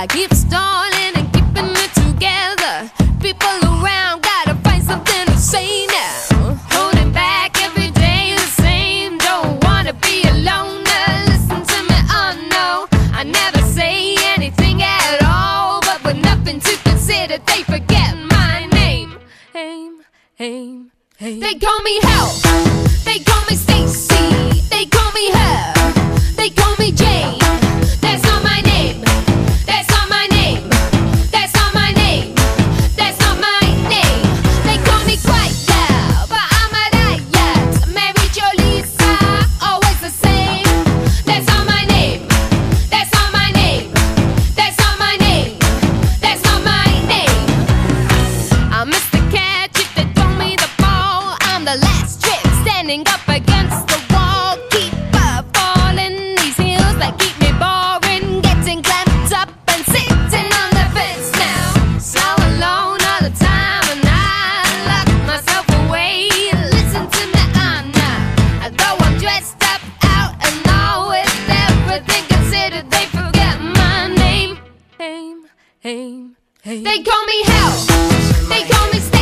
I keep stalling and keeping it together. People around gotta find something to say now. Holding back every day the same. Don't wanna be alone. Now Listen to me, oh no. I never say anything at all. But with nothing to consider, they forget my name. Aim, aim, aim. They call me help. They call me They call me hell. They call me.